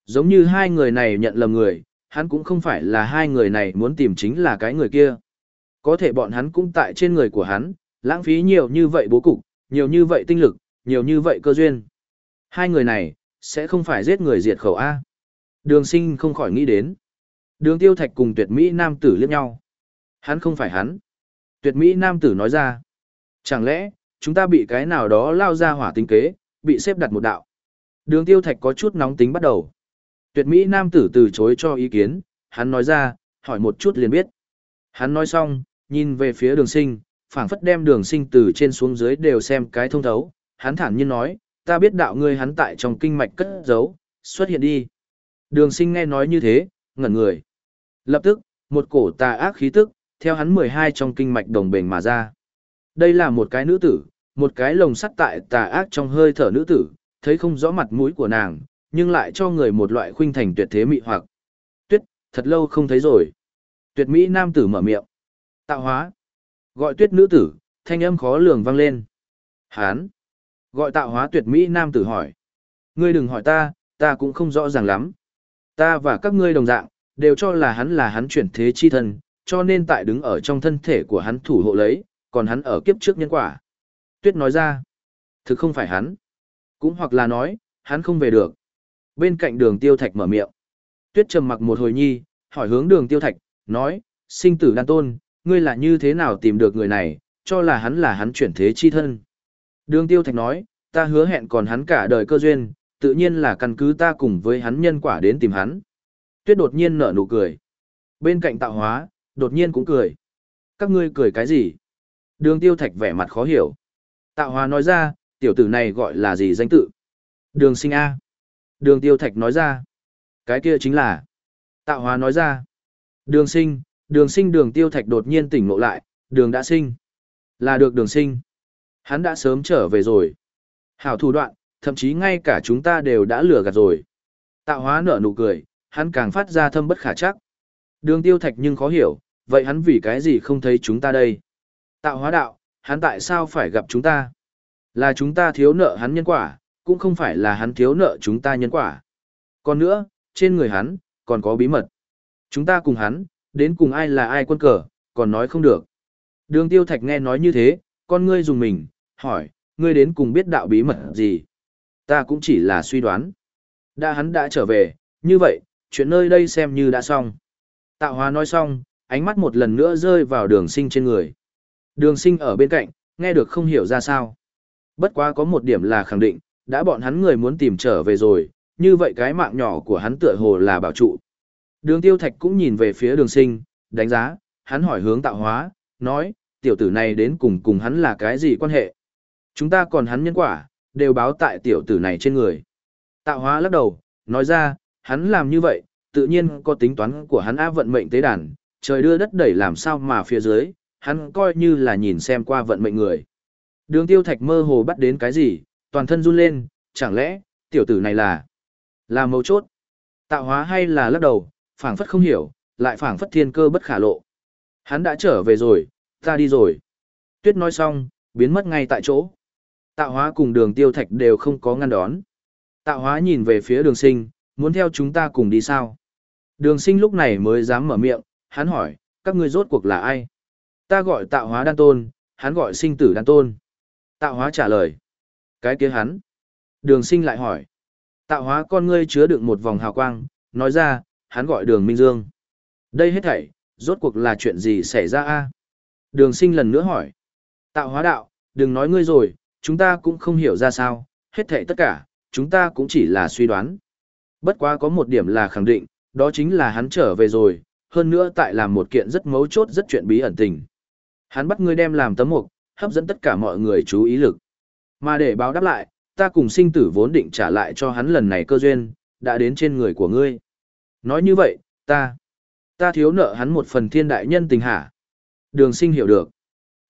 Giống như hai người này nhận lầm người, hắn cũng không phải là hai người này muốn tìm chính là cái người kia. Có thể bọn hắn cũng tại trên người của hắn, lãng phí nhiều như vậy bố cục, nhiều như vậy tinh lực, nhiều như vậy cơ duyên. Hai người này, sẽ không phải giết người diệt khẩu A. Đường sinh không khỏi nghĩ đến. Đường tiêu thạch cùng tuyệt mỹ nam tử liếc nhau. Hắn không phải hắn. Tuyệt mỹ nam tử nói ra. Chẳng lẽ, chúng ta bị cái nào đó lao ra hỏa tinh kế, bị xếp đặt một đạo. Đường tiêu thạch có chút nóng tính bắt đầu. Tuyệt mỹ nam tử từ chối cho ý kiến, hắn nói ra, hỏi một chút liền biết. Hắn nói xong, nhìn về phía đường sinh, phảng phất đem đường sinh từ trên xuống dưới đều xem cái thông thấu. Hắn thản nhiên nói, ta biết đạo ngươi hắn tại trong kinh mạch cất giấu, xuất hiện đi. Đường sinh nghe nói như thế, ngẩn người. Lập tức, một cổ tà ác khí tức, theo hắn 12 trong kinh mạch đồng bền mà ra. Đây là một cái nữ tử, một cái lồng sắt tại tà ác trong hơi thở nữ tử, thấy không rõ mặt mũi của nàng, nhưng lại cho người một loại khuynh thành tuyệt thế mị hoặc. Tuyết, thật lâu không thấy rồi. Tuyệt mỹ nam tử mở miệng. Tạo hóa. Gọi tuyết nữ tử, thanh âm khó lường vang lên. Hán. Gọi tạo hóa tuyệt mỹ nam tử hỏi. Ngươi đừng hỏi ta, ta cũng không rõ ràng lắm. Ta và các ngươi đồng dạng, đều cho là hắn là hắn chuyển thế chi thân, cho nên tại đứng ở trong thân thể của hắn thủ hộ lấy, còn hắn ở kiếp trước nhân quả. Tuyết nói ra, thực không phải hắn. Cũng hoặc là nói, hắn không về được. Bên cạnh đường tiêu thạch mở miệng. Tuyết trầm mặc một hồi nhi, hỏi hướng đường tiêu thạch, nói, sinh tử đan tôn, ngươi là như thế nào tìm được người này, cho là hắn là hắn chuyển thế chi thân. Đường tiêu thạch nói, ta hứa hẹn còn hắn cả đời cơ duyên, tự nhiên là căn cứ ta cùng với hắn nhân quả đến tìm hắn. Tuyết đột nhiên nở nụ cười. Bên cạnh tạo hóa, đột nhiên cũng cười. Các ngươi cười cái gì? Đường tiêu thạch vẻ mặt khó hiểu. Tạo hóa nói ra, tiểu tử này gọi là gì danh tự? Đường sinh A. Đường tiêu thạch nói ra. Cái kia chính là. Tạo hóa nói ra. Đường sinh, đường sinh đường tiêu thạch đột nhiên tỉnh ngộ lại, đường đã sinh. Là được đường sinh. Hắn đã sớm trở về rồi. Hảo thủ đoạn, thậm chí ngay cả chúng ta đều đã lừa gạt rồi. Tạo hóa nở nụ cười, hắn càng phát ra thâm bất khả chắc. Đường tiêu thạch nhưng khó hiểu, vậy hắn vì cái gì không thấy chúng ta đây? Tạo hóa đạo, hắn tại sao phải gặp chúng ta? Là chúng ta thiếu nợ hắn nhân quả, cũng không phải là hắn thiếu nợ chúng ta nhân quả. Còn nữa, trên người hắn, còn có bí mật. Chúng ta cùng hắn, đến cùng ai là ai quân cờ, còn nói không được. Đường tiêu thạch nghe nói như thế, con ngươi dùng mình, hỏi, ngươi đến cùng biết đạo bí mật gì? Ta cũng chỉ là suy đoán. Đã hắn đã trở về, như vậy, chuyện nơi đây xem như đã xong. Tạo hóa nói xong, ánh mắt một lần nữa rơi vào đường sinh trên người. Đường sinh ở bên cạnh, nghe được không hiểu ra sao. Bất quá có một điểm là khẳng định, đã bọn hắn người muốn tìm trở về rồi, như vậy cái mạng nhỏ của hắn tựa hồ là bảo trụ. Đường tiêu thạch cũng nhìn về phía đường sinh, đánh giá, hắn hỏi hướng tạo hóa, nói, tiểu tử này đến cùng cùng hắn là cái gì quan hệ. Chúng ta còn hắn nhân quả, đều báo tại tiểu tử này trên người. Tạo hóa lắc đầu, nói ra, hắn làm như vậy, tự nhiên có tính toán của hắn á vận mệnh tế đàn, trời đưa đất đẩy làm sao mà phía dưới, hắn coi như là nhìn xem qua vận mệnh người. Đường tiêu thạch mơ hồ bắt đến cái gì, toàn thân run lên, chẳng lẽ, tiểu tử này là, là mấu chốt. Tạo hóa hay là lắc đầu, phảng phất không hiểu, lại phảng phất thiên cơ bất khả lộ. Hắn đã trở về rồi, ta đi rồi. Tuyết nói xong, biến mất ngay tại chỗ. Tạo hóa cùng đường tiêu thạch đều không có ngăn đón. Tạo hóa nhìn về phía đường sinh, muốn theo chúng ta cùng đi sao? Đường sinh lúc này mới dám mở miệng, hắn hỏi, các ngươi rốt cuộc là ai? Ta gọi tạo hóa đan tôn, hắn gọi sinh tử đan tôn. Tạo hóa trả lời. Cái kia hắn. Đường sinh lại hỏi. Tạo hóa con ngươi chứa đựng một vòng hào quang, nói ra, hắn gọi đường Minh Dương. Đây hết thảy, rốt cuộc là chuyện gì xảy ra a Đường sinh lần nữa hỏi. Tạo hóa đạo, đừng nói ngươi rồi, chúng ta cũng không hiểu ra sao, hết thảy tất cả, chúng ta cũng chỉ là suy đoán. Bất quá có một điểm là khẳng định, đó chính là hắn trở về rồi, hơn nữa tại làm một kiện rất mấu chốt rất chuyện bí ẩn tình. Hắn bắt ngươi đem làm tấm mục, hấp dẫn tất cả mọi người chú ý lực. Mà để báo đáp lại, ta cùng sinh tử vốn định trả lại cho hắn lần này cơ duyên, đã đến trên người của ngươi. Nói như vậy, ta, ta thiếu nợ hắn một phần thiên đại nhân tình hả? Đường sinh hiểu được.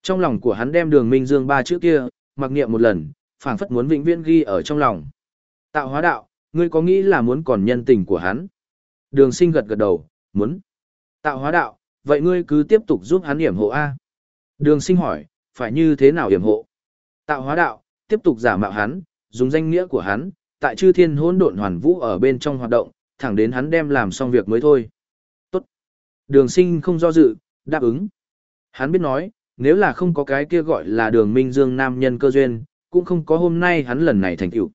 Trong lòng của hắn đem đường Minh Dương ba chữ kia, mặc niệm một lần, phảng phất muốn vĩnh viễn ghi ở trong lòng. Tạo hóa đạo, ngươi có nghĩ là muốn còn nhân tình của hắn? Đường sinh gật gật đầu, muốn. Tạo hóa đạo, vậy ngươi cứ tiếp tục giúp hắn hiểm hộ A. Đường sinh hỏi, phải như thế nào hiểm hộ? Tạo hóa đạo, tiếp tục giả mạo hắn, dùng danh nghĩa của hắn, tại chư thiên hỗn độn hoàn vũ ở bên trong hoạt động, thẳng đến hắn đem làm xong việc mới thôi. Tốt. Đường sinh không do dự, đáp ứng. Hắn biết nói, nếu là không có cái kia gọi là đường minh dương nam nhân cơ duyên, cũng không có hôm nay hắn lần này thành tựu